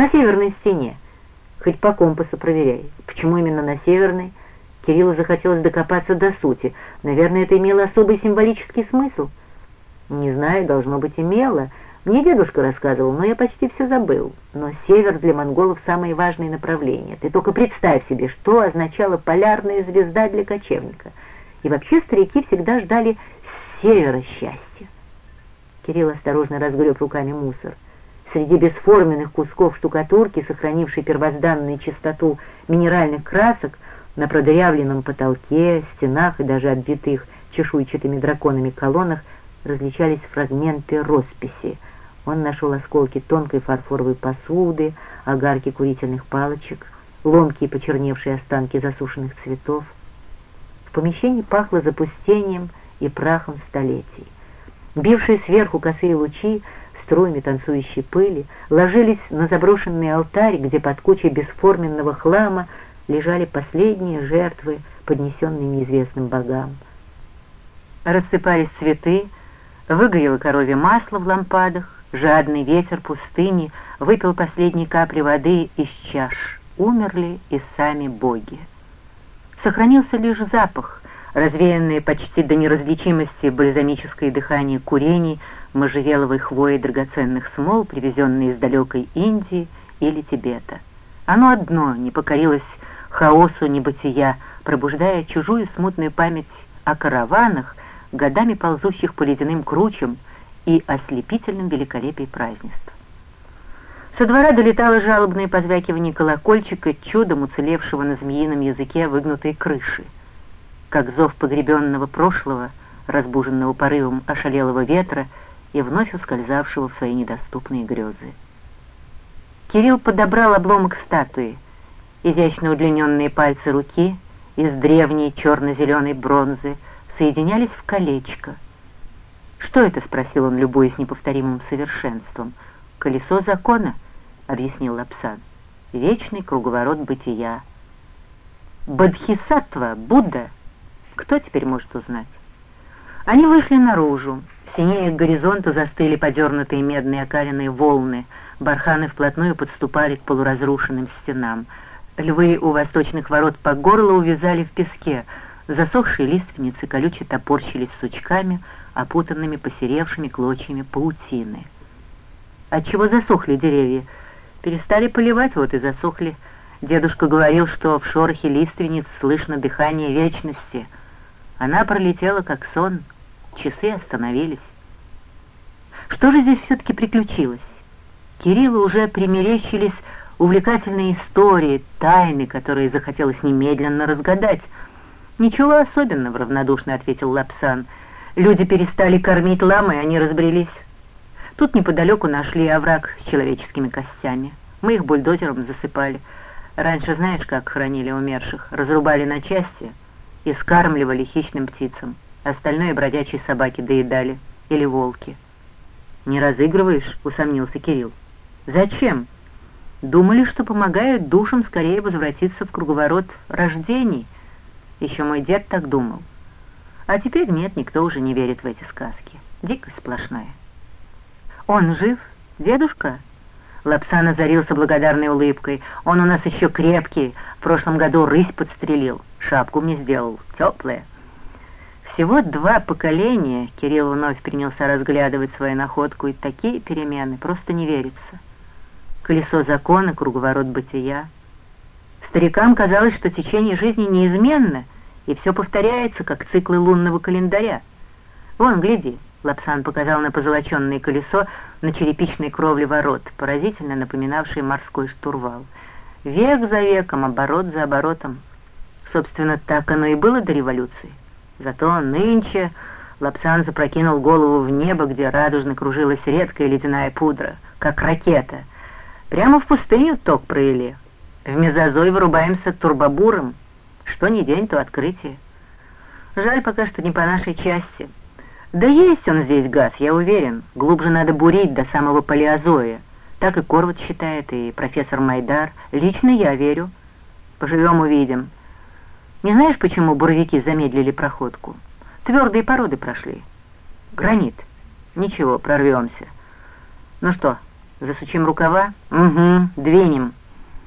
На северной стене. Хоть по компасу проверяй. Почему именно на северной? Кириллу захотелось докопаться до сути. Наверное, это имело особый символический смысл. Не знаю, должно быть, имело. Мне дедушка рассказывал, но я почти все забыл. Но север для монголов самое важное направление. Ты только представь себе, что означала полярная звезда для кочевника. И вообще старики всегда ждали севера счастья. Кирилл осторожно разгреб руками мусор. Среди бесформенных кусков штукатурки, сохранившей первозданную чистоту минеральных красок, на продырявленном потолке, стенах и даже обвитых чешуйчатыми драконами колоннах различались фрагменты росписи. Он нашел осколки тонкой фарфоровой посуды, огарки курительных палочек, ломкие почерневшие останки засушенных цветов. В помещении пахло запустением и прахом столетий. Бившие сверху косые лучи, струями танцующей пыли, ложились на заброшенный алтарь, где под кучей бесформенного хлама лежали последние жертвы, поднесенные неизвестным богам. Рассыпались цветы, выгорело коровье масло в лампадах, жадный ветер пустыни выпил последние капли воды из чаш. Умерли и сами боги. Сохранился лишь запах, развеянное почти до неразличимости бальзамическое дыхание курений, можжевеловой хвои драгоценных смол, привезенные из далекой Индии или Тибета. Оно одно не покорилось хаосу небытия, пробуждая чужую смутную память о караванах, годами ползущих по ледяным кручам и ослепительном великолепии празднества. Со двора долетало жалобное позвякивание колокольчика, чудом уцелевшего на змеином языке выгнутой крыши, как зов погребенного прошлого, разбуженного порывом ошалелого ветра и вновь ускользавшего в свои недоступные грезы. Кирилл подобрал обломок статуи, изящно удлиненные пальцы руки из древней черно-зеленой бронзы, соединялись в колечко. «Что это?» — спросил он, любуясь неповторимым совершенством. «Колесо закона», — объяснил Лапсан. «Вечный круговорот бытия». «Бадхисаттва, Будда? Кто теперь может узнать?» Они вышли наружу. Синее к горизонту застыли подернутые медные окаленные волны. Барханы вплотную подступали к полуразрушенным стенам. Львы у восточных ворот по горло увязали в песке — Засохшие лиственницы колюче топорщились сучками, опутанными посеревшими клочьями паутины. Отчего засохли деревья? Перестали поливать, вот и засохли. Дедушка говорил, что в шорохе лиственниц слышно дыхание вечности. Она пролетела, как сон. Часы остановились. Что же здесь все-таки приключилось? Кириллу уже примерещились увлекательные истории, тайны, которые захотелось немедленно разгадать — «Ничего особенного», — равнодушно ответил Лапсан. «Люди перестали кормить ламы, и они разбрелись. Тут неподалеку нашли овраг с человеческими костями. Мы их бульдозером засыпали. Раньше знаешь, как хранили умерших? Разрубали на части и скармливали хищным птицам. Остальное бродячие собаки доедали. Или волки». «Не разыгрываешь?» — усомнился Кирилл. «Зачем?» «Думали, что помогают душам скорее возвратиться в круговорот рождений». Еще мой дед так думал. А теперь нет, никто уже не верит в эти сказки. Дикость сплошная. Он жив? Дедушка? Лапсан озарился благодарной улыбкой. Он у нас еще крепкий. В прошлом году рысь подстрелил. Шапку мне сделал. Теплая. Всего два поколения, Кирилл вновь принялся разглядывать свою находку, и такие перемены просто не верится. Колесо закона, круговорот бытия — Старикам казалось, что течение жизни неизменно, и все повторяется, как циклы лунного календаря. «Вон, гляди», — Лапсан показал на позолоченное колесо на черепичной кровле ворот, поразительно напоминавший морской штурвал. Век за веком, оборот за оборотом. Собственно, так оно и было до революции. Зато нынче Лапсан запрокинул голову в небо, где радужно кружилась редкая ледяная пудра, как ракета. Прямо в пустыню ток провели. В мезозой вырубаемся турбобуром. Что ни день, то открытие. Жаль пока что не по нашей части. Да есть он здесь газ, я уверен. Глубже надо бурить до самого палеозоя. Так и Корват считает, и профессор Майдар. Лично я верю. Поживем увидим. Не знаешь, почему буровики замедлили проходку? Твердые породы прошли. Гранит. Ничего, прорвемся. Ну что, Засучим рукава? Угу, двинем.